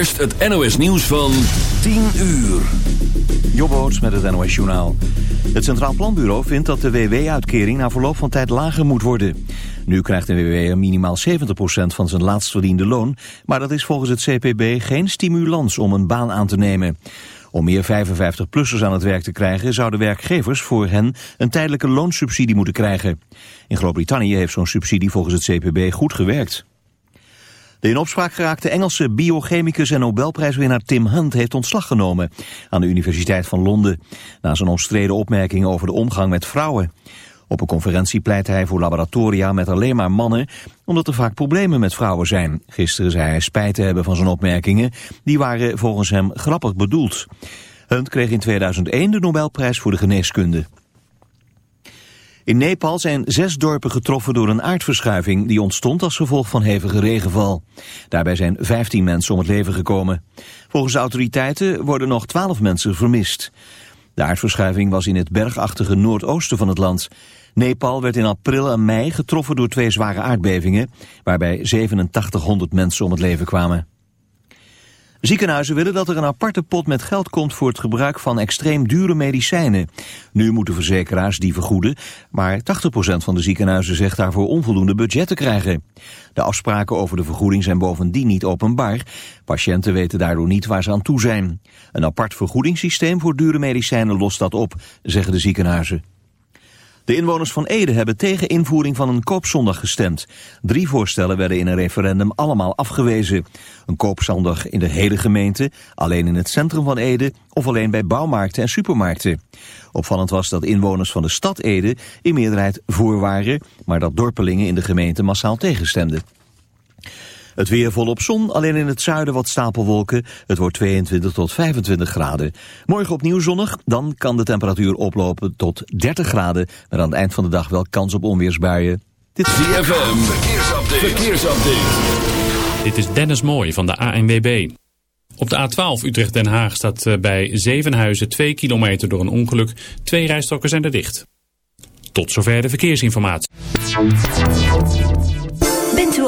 eerst het NOS nieuws van 10 uur. Jobboots met het NOS Journaal. Het Centraal Planbureau vindt dat de WW-uitkering na verloop van tijd lager moet worden. Nu krijgt een WW minimaal 70% van zijn laatst verdiende loon... maar dat is volgens het CPB geen stimulans om een baan aan te nemen. Om meer 55-plussers aan het werk te krijgen... zouden werkgevers voor hen een tijdelijke loonsubsidie moeten krijgen. In Groot-Brittannië heeft zo'n subsidie volgens het CPB goed gewerkt. De in opspraak geraakte Engelse biochemicus en Nobelprijswinnaar Tim Hunt heeft ontslag genomen aan de Universiteit van Londen. Na zijn omstreden opmerkingen over de omgang met vrouwen. Op een conferentie pleit hij voor laboratoria met alleen maar mannen, omdat er vaak problemen met vrouwen zijn. Gisteren zei hij spijt te hebben van zijn opmerkingen. Die waren volgens hem grappig bedoeld. Hunt kreeg in 2001 de Nobelprijs voor de geneeskunde. In Nepal zijn zes dorpen getroffen door een aardverschuiving die ontstond als gevolg van hevige regenval. Daarbij zijn 15 mensen om het leven gekomen. Volgens de autoriteiten worden nog 12 mensen vermist. De aardverschuiving was in het bergachtige noordoosten van het land. Nepal werd in april en mei getroffen door twee zware aardbevingen, waarbij 8700 mensen om het leven kwamen. Ziekenhuizen willen dat er een aparte pot met geld komt voor het gebruik van extreem dure medicijnen. Nu moeten verzekeraars die vergoeden, maar 80% van de ziekenhuizen zegt daarvoor onvoldoende budget te krijgen. De afspraken over de vergoeding zijn bovendien niet openbaar. Patiënten weten daardoor niet waar ze aan toe zijn. Een apart vergoedingssysteem voor dure medicijnen lost dat op, zeggen de ziekenhuizen. De inwoners van Ede hebben tegen invoering van een koopzondag gestemd. Drie voorstellen werden in een referendum allemaal afgewezen. Een koopzondag in de hele gemeente, alleen in het centrum van Ede... of alleen bij bouwmarkten en supermarkten. Opvallend was dat inwoners van de stad Ede in meerderheid voor waren... maar dat dorpelingen in de gemeente massaal tegenstemden. Het weer volop zon, alleen in het zuiden wat stapelwolken. Het wordt 22 tot 25 graden. Morgen opnieuw zonnig, dan kan de temperatuur oplopen tot 30 graden. Maar aan het eind van de dag wel kans op onweersbuien. Dit is ZFM, verkeersupdate. verkeersupdate. Dit is Dennis Mooij van de ANWB. Op de A12 Utrecht-Den Haag staat eh, bij Zevenhuizen 2 kilometer door een ongeluk. Twee rijstroken zijn er dicht. Tot zover de verkeersinformatie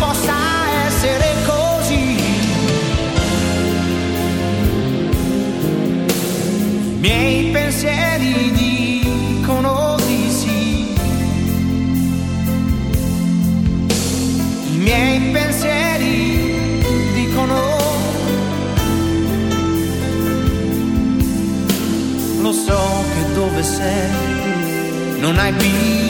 possa essere così. Miei pensieri dicono di sì. I miei pensieri dicono Lo so che dove sei non hai bisogno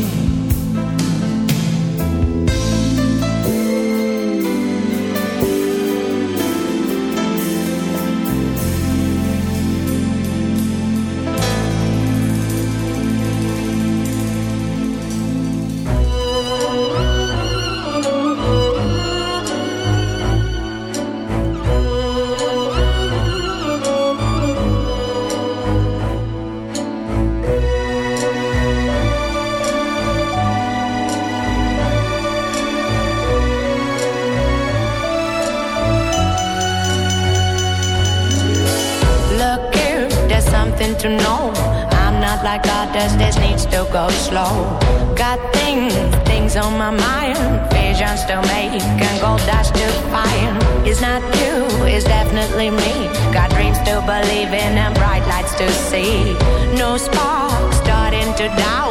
go slow. Got things, things on my mind. Visions to make and gold dust to find. It's not you, it's definitely me. Got dreams to believe in and bright lights to see. No spark starting to doubt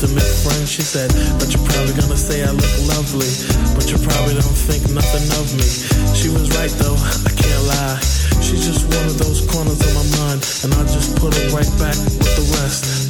to make friends, she said, but you're probably gonna say I look lovely, but you probably don't think nothing of me. She was right though, I can't lie. She's just one of those corners of my mind, and I just put it right back with the rest.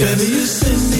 Baby, you send me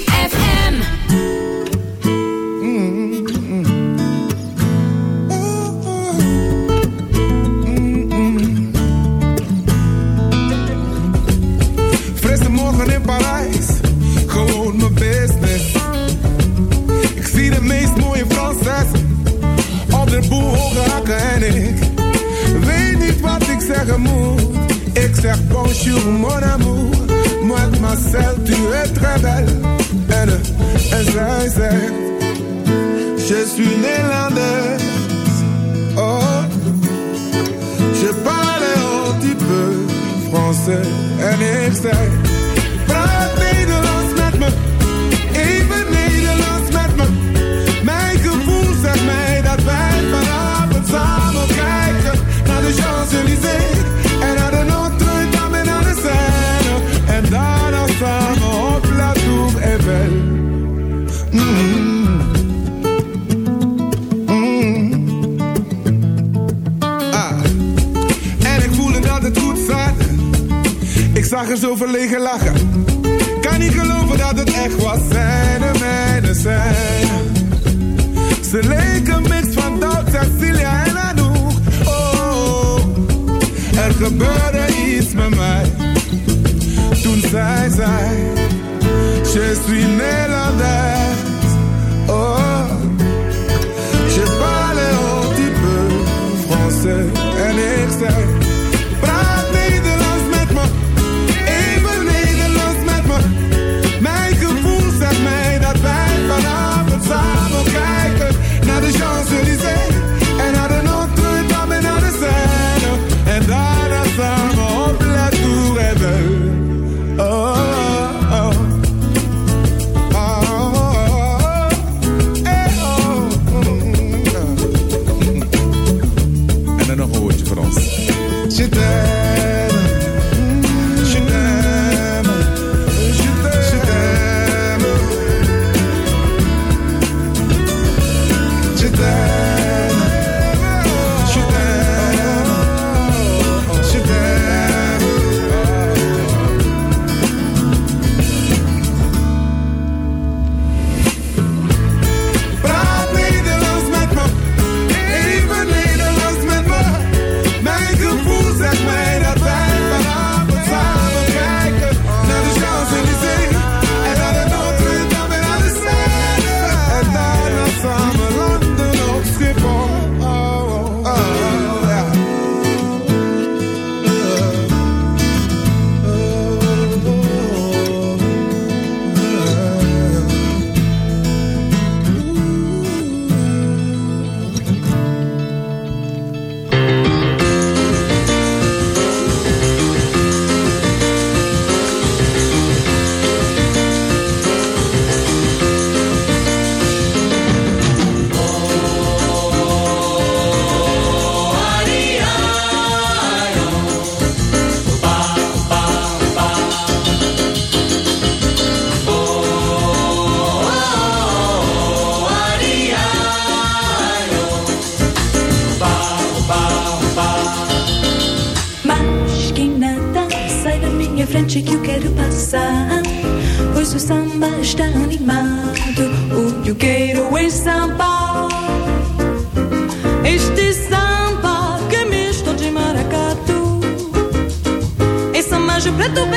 Tu es très belle. N, elle, S, Je suis néerlandaise. Oh, je parle un petit peu français. N, nergens over lachen. Kan niet geloven dat het echt was, zijne mijne zijn. Ze leken mix van Doug, Cecilia en Anouk. Oh, er gebeurde iets met mij. Toen zij zei, je suis Nederlander. Oh, je parle un petit peu français. En ik zei... lugar. de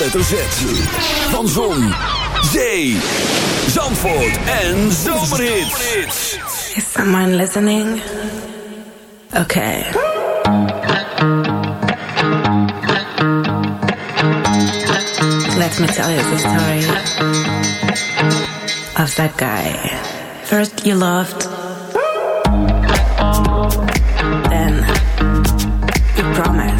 hoofdletter Z. Van Zon, Zee, Zandvoort en Zomerhits. Is someone listening? Okay. Let me tell you the story of that guy. First you loved, then you promised.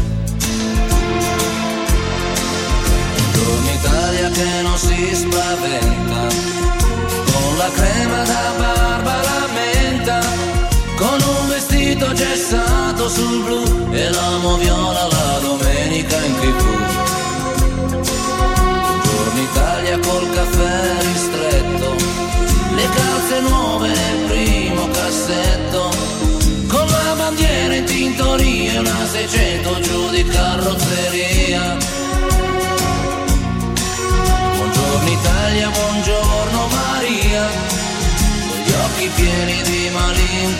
Si spaventa, con la crema da barba la menta, con un vestito gessato sul blu e l'amo viola la domenica in tv. Buongiorno Italia col caffè ristretto, le calze nuove nel primo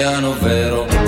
italiano vero.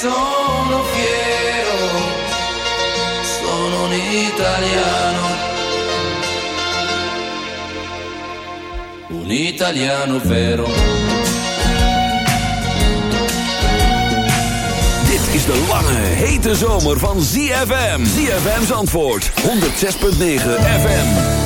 Sono fiero. Sono un italiano. Un italiano vero. Dit is de lange, hete zomer van ZFM. ZFM's antwoord. 106.9 FM.